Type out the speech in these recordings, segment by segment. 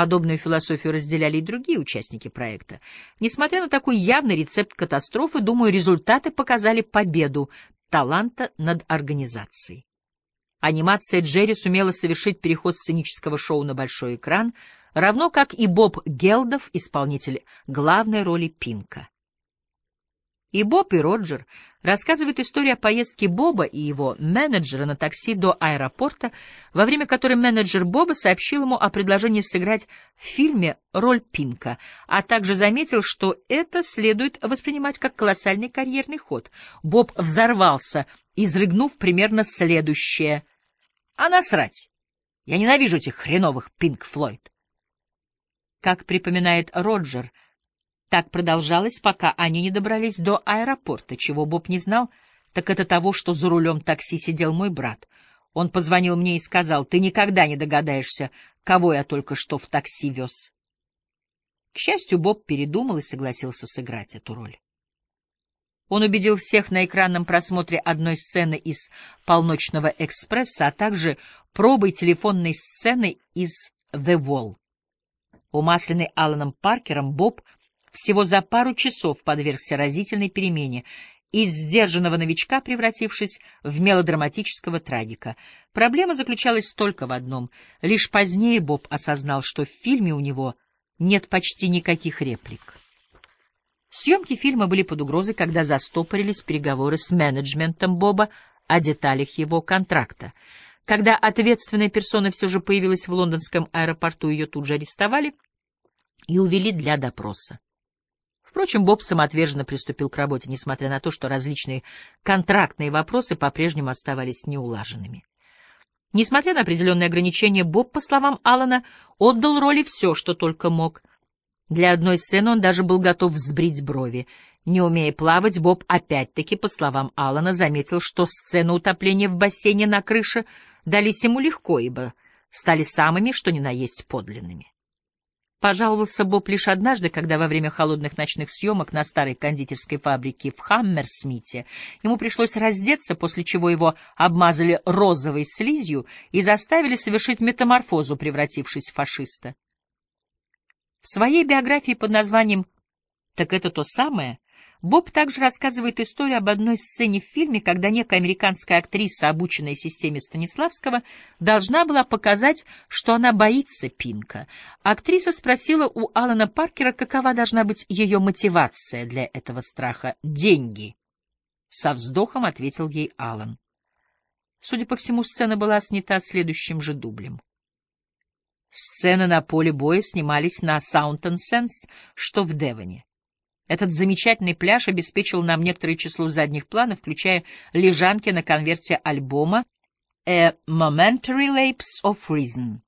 Подобную философию разделяли и другие участники проекта. Несмотря на такой явный рецепт катастрофы, думаю, результаты показали победу таланта над организацией. Анимация Джерри сумела совершить переход сценического шоу на большой экран, равно как и Боб Гелдов, исполнитель главной роли Пинка. И Боб, и Роджер рассказывают историю о поездке Боба и его менеджера на такси до аэропорта, во время которой менеджер Боба сообщил ему о предложении сыграть в фильме роль Пинка, а также заметил, что это следует воспринимать как колоссальный карьерный ход. Боб взорвался, изрыгнув примерно следующее. «А насрать! Я ненавижу этих хреновых Пинк Флойд!» Как припоминает Роджер, — так продолжалось, пока они не добрались до аэропорта. Чего Боб не знал, так это того, что за рулем такси сидел мой брат. Он позвонил мне и сказал, ты никогда не догадаешься, кого я только что в такси вез. К счастью, Боб передумал и согласился сыграть эту роль. Он убедил всех на экранном просмотре одной сцены из «Полночного экспресса», а также пробой телефонной сцены из «The Wall». Умасленный Аланом Паркером, Боб — всего за пару часов подвергся разительной перемене, из сдержанного новичка превратившись в мелодраматического трагика. Проблема заключалась только в одном. Лишь позднее Боб осознал, что в фильме у него нет почти никаких реплик. Съемки фильма были под угрозой, когда застопорились переговоры с менеджментом Боба о деталях его контракта. Когда ответственная персона все же появилась в лондонском аэропорту, ее тут же арестовали и увели для допроса. Впрочем, Боб самоотверженно приступил к работе, несмотря на то, что различные контрактные вопросы по-прежнему оставались неулаженными. Несмотря на определенные ограничения, Боб, по словам Алана, отдал роли все, что только мог. Для одной сцены он даже был готов взбрить брови. Не умея плавать, Боб опять-таки, по словам Алана, заметил, что сцены утопления в бассейне на крыше дались ему легко, ибо стали самыми, что ни на есть подлинными. Пожаловался Боб лишь однажды, когда во время холодных ночных съемок на старой кондитерской фабрике в Хаммерсмите ему пришлось раздеться, после чего его обмазали розовой слизью и заставили совершить метаморфозу, превратившись в фашиста. В своей биографии под названием «Так это то самое» Боб также рассказывает историю об одной сцене в фильме, когда некая американская актриса, обученная системе Станиславского, должна была показать, что она боится Пинка. Актриса спросила у Алана Паркера, какова должна быть ее мотивация для этого страха. «Деньги», — со вздохом ответил ей Алан. Судя по всему, сцена была снята следующим же дублем. Сцены на поле боя снимались на Саунтон-Сэндс, что в Девоне. Этот замечательный пляж обеспечил нам некоторое число задних планов, включая лежанки на конверте альбома «A Momentary Lapse of Reason».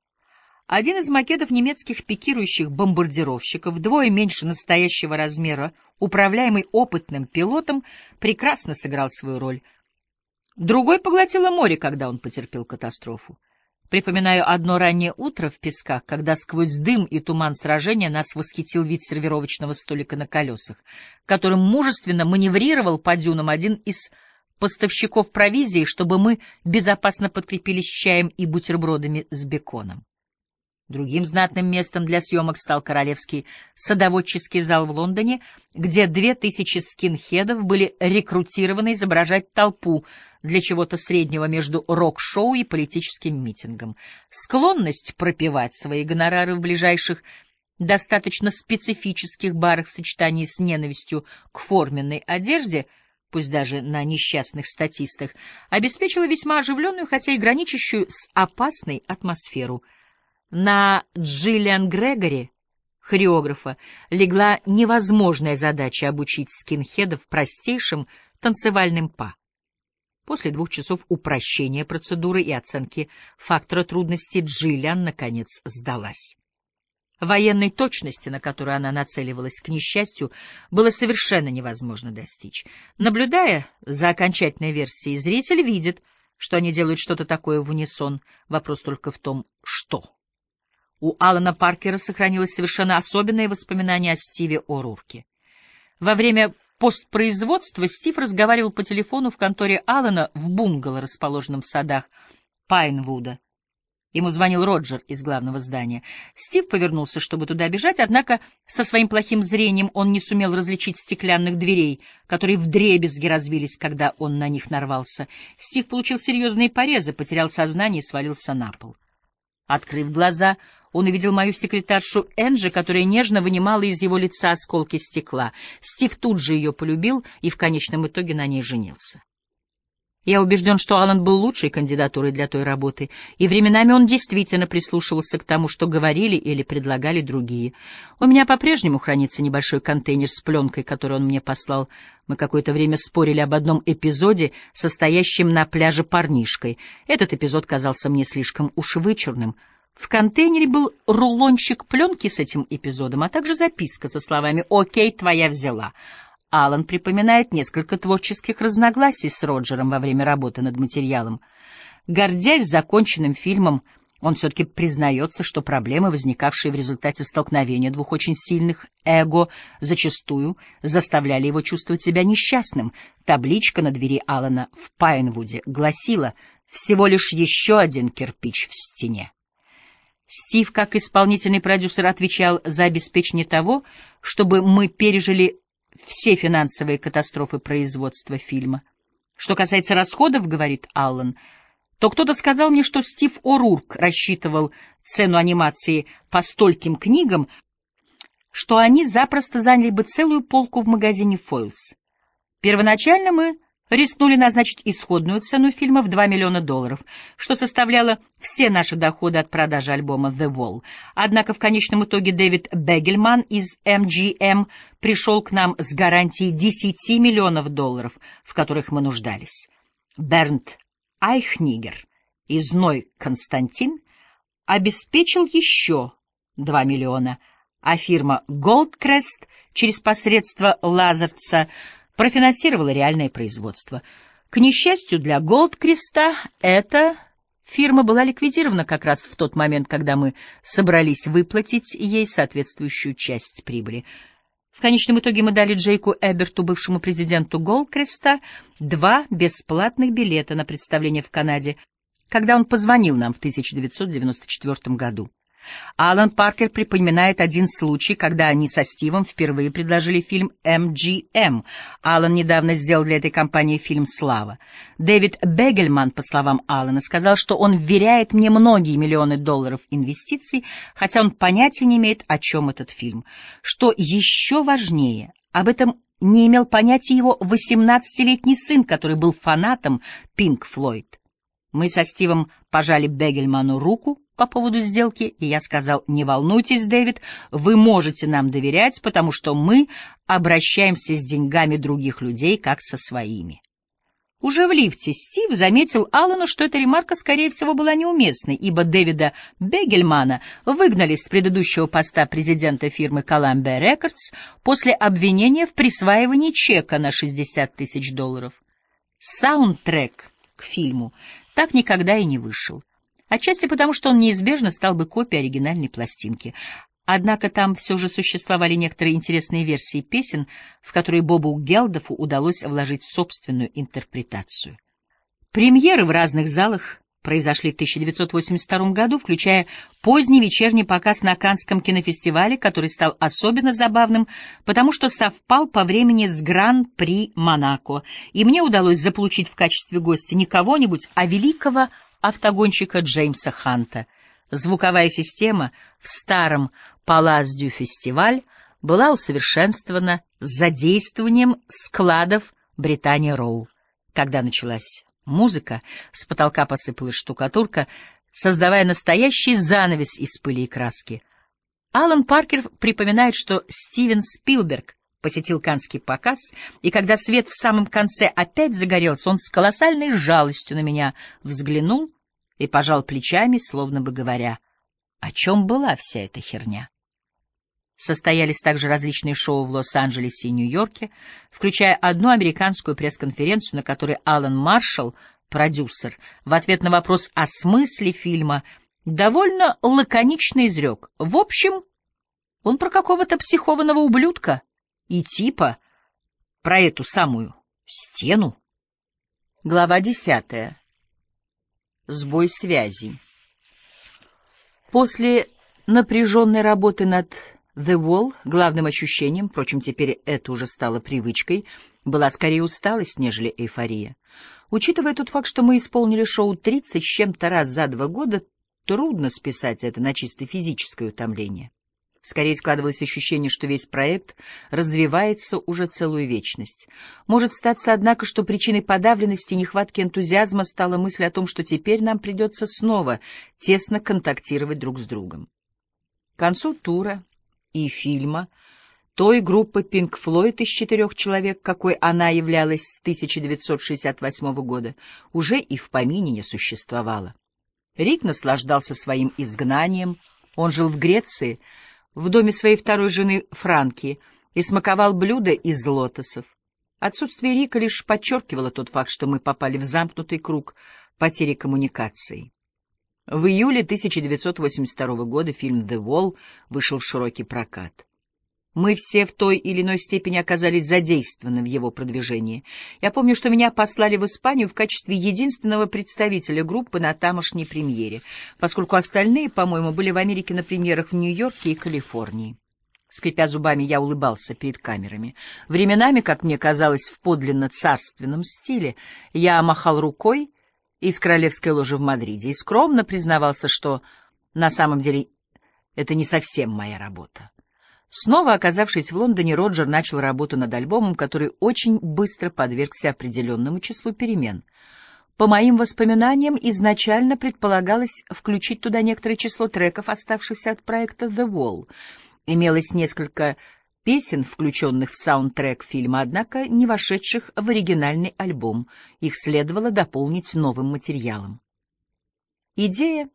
Один из макетов немецких пикирующих бомбардировщиков, вдвое меньше настоящего размера, управляемый опытным пилотом, прекрасно сыграл свою роль. Другой поглотило море, когда он потерпел катастрофу. Припоминаю одно раннее утро в песках, когда сквозь дым и туман сражения нас восхитил вид сервировочного столика на колесах, которым мужественно маневрировал по дюнам один из поставщиков провизии, чтобы мы безопасно подкрепились чаем и бутербродами с беконом. Другим знатным местом для съемок стал Королевский садоводческий зал в Лондоне, где две тысячи скинхедов были рекрутированы изображать толпу, для чего-то среднего между рок-шоу и политическим митингом. Склонность пропивать свои гонорары в ближайших достаточно специфических барах в сочетании с ненавистью к форменной одежде, пусть даже на несчастных статистах, обеспечила весьма оживленную, хотя и граничащую с опасной атмосферу. На Джиллиан Грегори, хореографа, легла невозможная задача обучить скинхедов простейшим танцевальным па. После двух часов упрощения процедуры и оценки фактора трудности Джиллиан, наконец, сдалась. Военной точности, на которую она нацеливалась, к несчастью, было совершенно невозможно достичь. Наблюдая за окончательной версией, зритель видит, что они делают что-то такое в унисон. Вопрос только в том, что. У Алана Паркера сохранилось совершенно особенное воспоминание о Стиве О'Рурке. Во время постпроизводства Стив разговаривал по телефону в конторе Аллена в бунгало, расположенном в садах Пайнвуда. Ему звонил Роджер из главного здания. Стив повернулся, чтобы туда бежать, однако со своим плохим зрением он не сумел различить стеклянных дверей, которые вдребезги разбились, когда он на них нарвался. Стив получил серьезные порезы, потерял сознание и свалился на пол. Открыв глаза, он увидел мою секретаршу Энджи, которая нежно вынимала из его лица осколки стекла. Стив тут же ее полюбил и в конечном итоге на ней женился. Я убежден, что Аллан был лучшей кандидатурой для той работы, и временами он действительно прислушивался к тому, что говорили или предлагали другие. У меня по-прежнему хранится небольшой контейнер с пленкой, который он мне послал. Мы какое-то время спорили об одном эпизоде, состоящем на пляже парнишкой. Этот эпизод казался мне слишком уж вычурным. В контейнере был рулончик пленки с этим эпизодом, а также записка со словами «Окей, твоя взяла». Алан припоминает несколько творческих разногласий с Роджером во время работы над материалом. Гордясь законченным фильмом, он все-таки признается, что проблемы, возникавшие в результате столкновения двух очень сильных эго, зачастую заставляли его чувствовать себя несчастным. Табличка на двери Алана в Пайнвуде гласила «Всего лишь еще один кирпич в стене». Стив, как исполнительный продюсер, отвечал за обеспечение того, чтобы мы пережили все финансовые катастрофы производства фильма. Что касается расходов, говорит Аллан, то кто-то сказал мне, что Стив О'Рурк рассчитывал цену анимации по стольким книгам, что они запросто заняли бы целую полку в магазине Фойлс. Первоначально мы рискнули назначить исходную цену фильма в 2 миллиона долларов, что составляло все наши доходы от продажи альбома «The Wall». Однако в конечном итоге Дэвид Бегельман из MGM пришел к нам с гарантией 10 миллионов долларов, в которых мы нуждались. Бернт Айхнигер из Ной Константин обеспечил еще 2 миллиона, а фирма Goldcrest через посредство Лазарца — профинансировала реальное производство. К несчастью для Голдкреста, эта фирма была ликвидирована как раз в тот момент, когда мы собрались выплатить ей соответствующую часть прибыли. В конечном итоге мы дали Джейку Эберту, бывшему президенту Голдкреста, два бесплатных билета на представление в Канаде, когда он позвонил нам в 1994 году. Алан Паркер припоминает один случай, когда они со Стивом впервые предложили фильм «МГМ». Алан недавно сделал для этой компании фильм «Слава». Дэвид Бегельман, по словам Алана, сказал, что он вверяет мне многие миллионы долларов инвестиций, хотя он понятия не имеет, о чем этот фильм. Что еще важнее, об этом не имел понятия его 18-летний сын, который был фанатом Пинк Флойд. Мы со Стивом пожали Бегельману руку, по поводу сделки, и я сказал, не волнуйтесь, Дэвид, вы можете нам доверять, потому что мы обращаемся с деньгами других людей, как со своими. Уже в лифте Стив заметил Аллану, что эта ремарка, скорее всего, была неуместной, ибо Дэвида Бегельмана выгнали с предыдущего поста президента фирмы Columbia Records после обвинения в присваивании чека на 60 тысяч долларов. Саундтрек к фильму так никогда и не вышел. Отчасти потому, что он неизбежно стал бы копией оригинальной пластинки. Однако там все же существовали некоторые интересные версии песен, в которые Бобу Гелдофу удалось вложить собственную интерпретацию. Премьеры в разных залах произошли в 1982 году, включая поздний вечерний показ на Канском кинофестивале, который стал особенно забавным, потому что совпал по времени с Гран-при Монако, и мне удалось заполучить в качестве гостя не кого-нибудь, а великого автогонщика Джеймса Ханта. Звуковая система в старом Палас-дю фестиваль была усовершенствована с задействованием складов Британия Роу. Когда началась музыка, с потолка посыпалась штукатурка, создавая настоящий занавес из пыли и краски. Алан Паркер припоминает, что Стивен Спилберг посетил канский показ, и когда свет в самом конце опять загорелся, он с колоссальной жалостью на меня взглянул и пожал плечами, словно бы говоря, о чем была вся эта херня. Состоялись также различные шоу в Лос-Анджелесе и Нью-Йорке, включая одну американскую пресс-конференцию, на которой Алан Маршалл, продюсер, в ответ на вопрос о смысле фильма довольно лаконично изрек. В общем, он про какого-то психованного ублюдка, и типа про эту самую стену. Глава десятая. Сбой связи. После напряженной работы над «The Wall» главным ощущением, впрочем, теперь это уже стало привычкой, была скорее усталость, нежели эйфория. Учитывая тот факт, что мы исполнили шоу 30 с чем-то раз за два года, трудно списать это на чисто физическое утомление. Скорее складывалось ощущение, что весь проект развивается уже целую вечность. Может статься, однако, что причиной подавленности и нехватки энтузиазма стала мысль о том, что теперь нам придется снова тесно контактировать друг с другом. К концу тура и фильма — той группы Pink Floyd из четырех человек, какой она являлась с 1968 года, уже и в помине не существовало. Рик наслаждался своим изгнанием, он жил в Греции, в доме своей второй жены Франки, и смаковал блюда из лотосов. Отсутствие Рика лишь подчеркивало тот факт, что мы попали в замкнутый круг потери коммуникаций. В июле 1982 года фильм «The Wall» вышел в широкий прокат. Мы все в той или иной степени оказались задействованы в его продвижении. Я помню, что меня послали в Испанию в качестве единственного представителя группы на тамошней премьере, поскольку остальные, по-моему, были в Америке на премьерах в Нью-Йорке и Калифорнии. Скрипя зубами, я улыбался перед камерами. Временами, как мне казалось, в подлинно царственном стиле, я махал рукой из королевской ложи в Мадриде и скромно признавался, что на самом деле это не совсем моя работа. Снова оказавшись в Лондоне, Роджер начал работу над альбомом, который очень быстро подвергся определенному числу перемен. По моим воспоминаниям, изначально предполагалось включить туда некоторое число треков, оставшихся от проекта «The Wall». Имелось несколько песен, включенных в саундтрек фильма, однако не вошедших в оригинальный альбом. Их следовало дополнить новым материалом. Идея